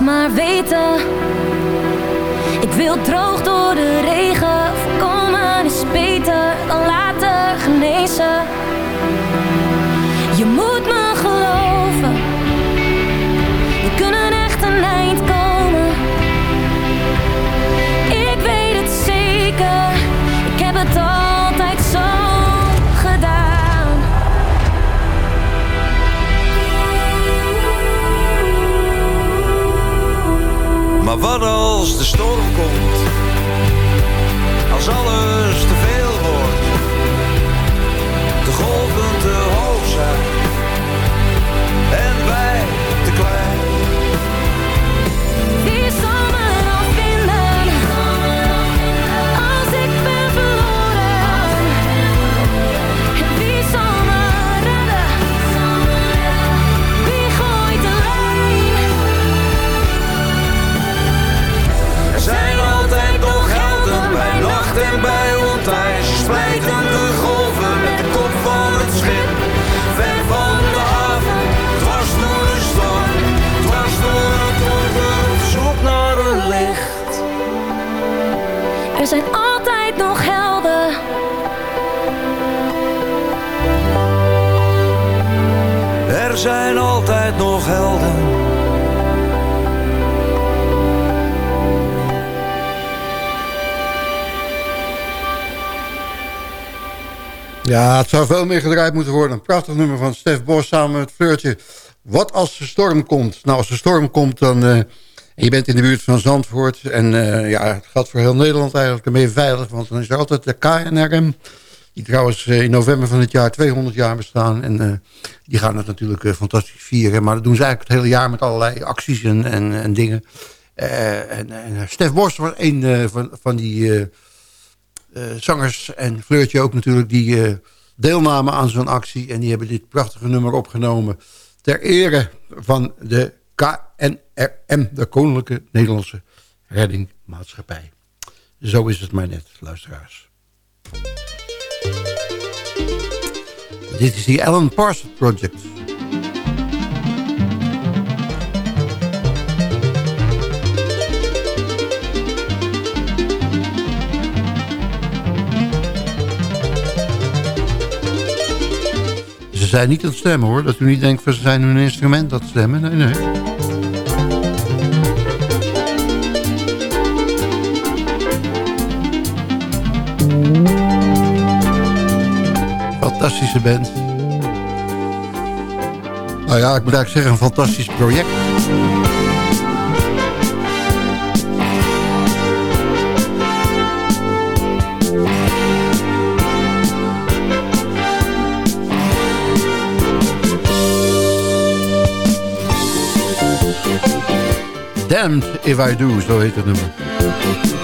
Maar weten. Ik wil droog door de regen. Voorkomen is beter dan laten genezen. Je moet me het
zou veel meer gedraaid moeten worden. Een prachtig nummer van Stef Bos samen met Fleurtje. Wat als de storm komt? Nou, als de storm komt, dan... eh, je bent in de buurt van Zandvoort. En eh, ja, het gaat voor heel Nederland eigenlijk. Dan ben je veilig, want dan is er altijd de KNRM. Die trouwens eh, in november van het jaar 200 jaar bestaan. En die gaan het natuurlijk fantastisch vieren. Maar dat doen ze eigenlijk het hele jaar met allerlei acties en, en, en dingen. En, en Stef Bos was een van, van die... zangers en Fleurtje ook natuurlijk... die deelnamen aan zo'n actie. En die hebben dit prachtige nummer opgenomen... ter ere van de KNRM, de Koninklijke Nederlandse Reddingmaatschappij. Zo is het maar net, luisteraars. Dit is die Alan Parsons Project. Zijn niet aan het stemmen hoor. Dat u niet denkt van ze zijn hun instrument dat stemmen. Nee, nee. Fantastische band. Nou ja, ik moet eigenlijk zeggen een fantastisch project. Damned If I Do, zo heet het nummer.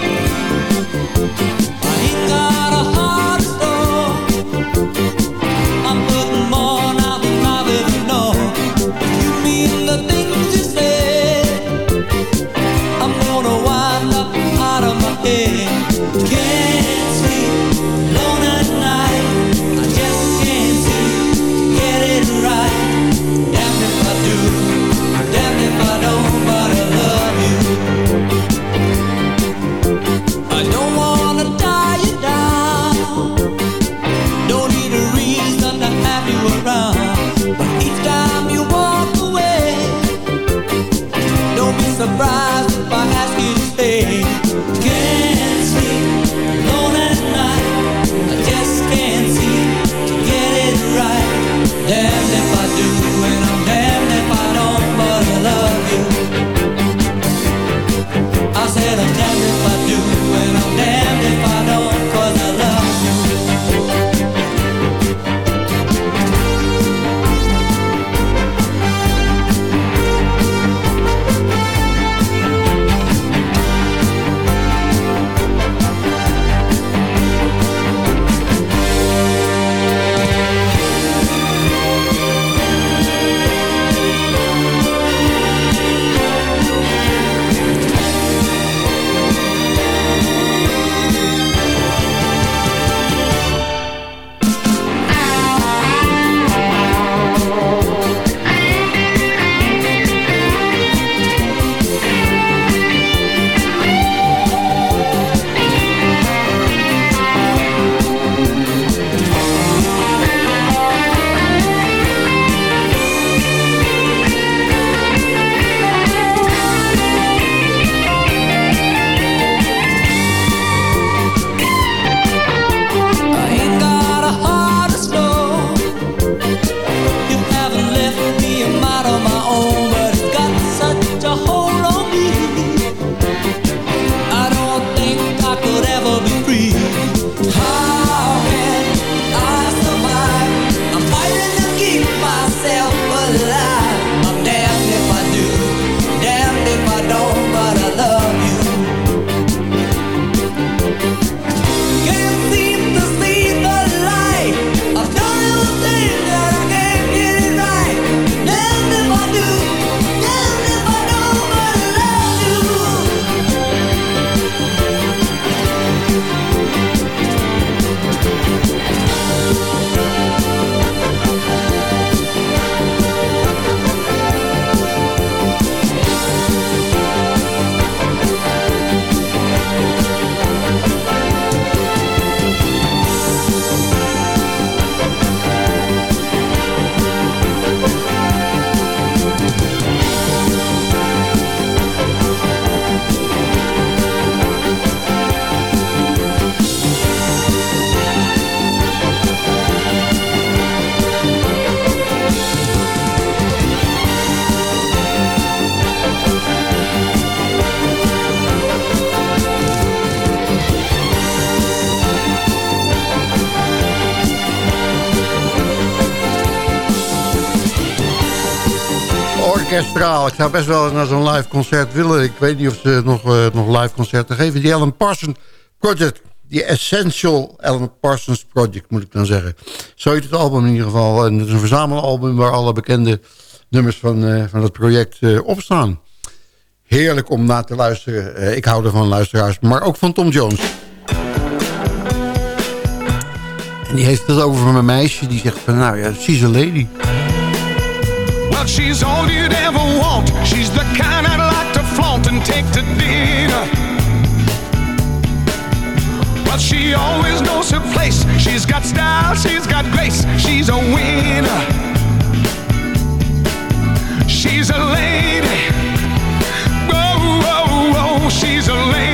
Ik zou best wel naar zo'n live concert willen. Ik weet niet of ze nog, uh, nog live concerten geven. Die Alan Parsons Project. Die Essential Alan Parsons Project, moet ik dan zeggen. Zo heet het album in ieder geval. En het is een verzamelalbum waar alle bekende nummers van, uh, van het project uh, op staan. Heerlijk om naar te luisteren. ik hou ervan, luisteraars. Maar ook van Tom Jones. En die heeft het over mijn meisje. Die zegt van, nou ja, she's a lady.
Well, she's all you'd ever want. She's the kind I'd like to flaunt and take to dinner. Well, she always knows her place. She's got style, she's got grace. She's a winner. She's a lady. Whoa, whoa, whoa, she's a lady.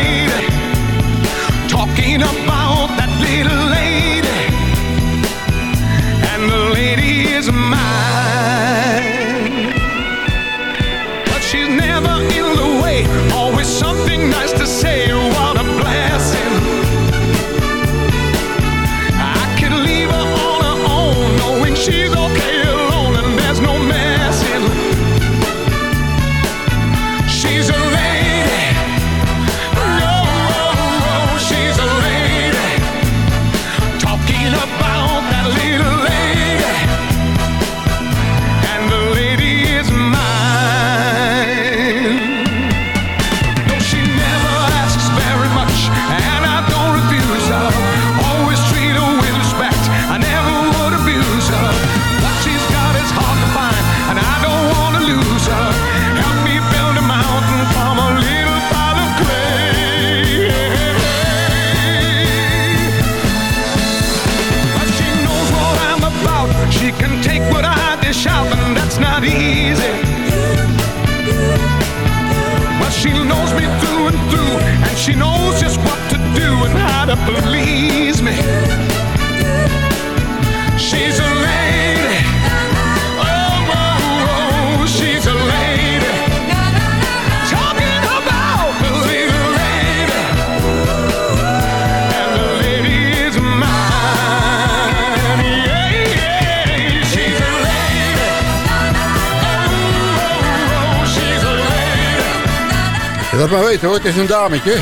Een dametje.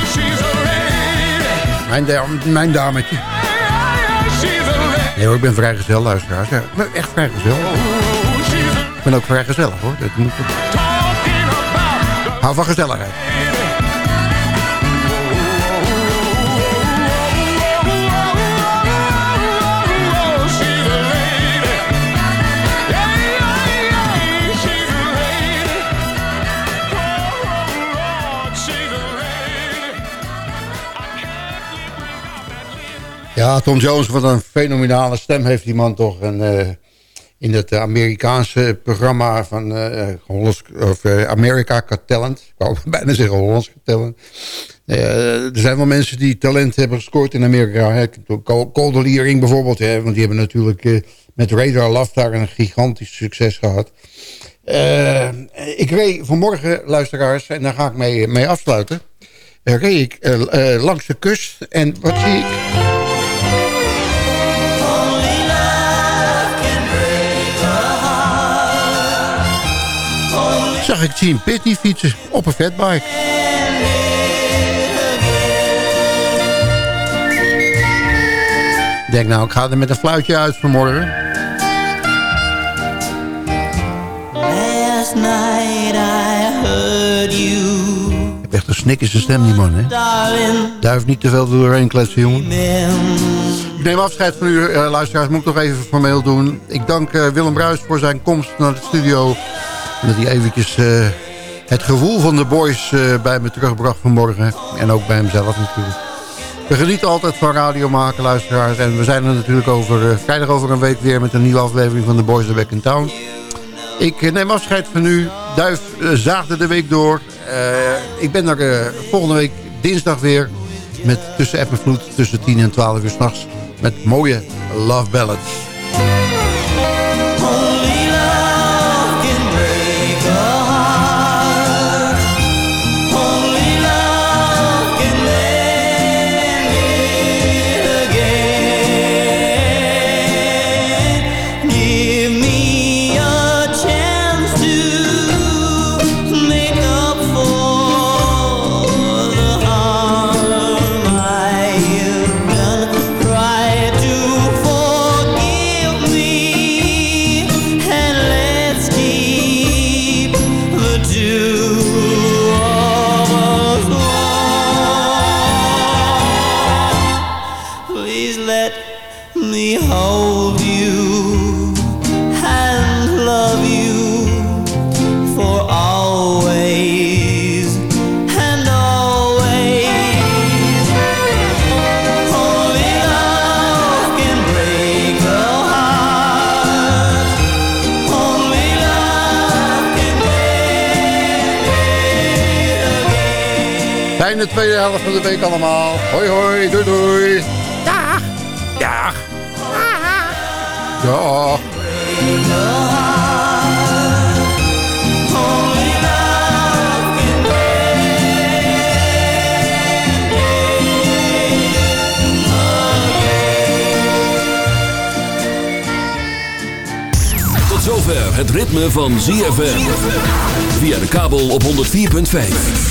Mijn, da mijn dametje. Nee hoor, ik ben vrijgezel, luisteraars. Ja, echt vrijgezel. Ik ben ook vrijgezellig hoor. Dat moet. Hou van gezelligheid. Ja, Tom Jones, wat een fenomenale stem heeft die man toch. En, eh, in het Amerikaanse programma van eh, Hollands, of, America Got Talent. Ik wou bijna zeggen Hollands Talent. er zijn wel mensen die talent hebben gescoord in Amerika. Hè. Bijvoorbeeld. Hè, want die hebben natuurlijk met Radar Love daar een gigantisch succes gehad. ik reed vanmorgen, luisteraars, en daar ga ik mee, mee afsluiten. reed ik langs de kust en wat zie ik... zag ik Gene Pitney fietsen op een fatbike. Ik denk nou, ik ga er met een fluitje uit vanmorgen. Last night I heard you. Je hebt echt een snik in zijn stem, die man, hè? Duif niet te veel doorheen kletsen, jongen. Ik neem afscheid van u, uh, luisteraars. Moet ik nog even formeel doen. Ik dank uh, Willem Bruis voor zijn komst naar de studio. Dat hij eventjes uh, het gevoel van de boys uh, bij me terugbracht vanmorgen. En ook bij hemzelf natuurlijk. We genieten altijd van radio maken, luisteraars. En we zijn er natuurlijk over, uh, vrijdag over een week weer... met een nieuwe aflevering van de Boys Are Back in Town. Ik neem afscheid van u. Duif zaagde de week door. ik ben er volgende week dinsdag weer... met tussen app en vloed tussen 10 en 12 uur s'nachts... met mooie love ballads. Fijne tweede helft van de week allemaal. Hoi hoi, doei doei.
Dag. Dag.
Dag.
Tot zover het ritme van ZFM. Via de kabel op 104.5.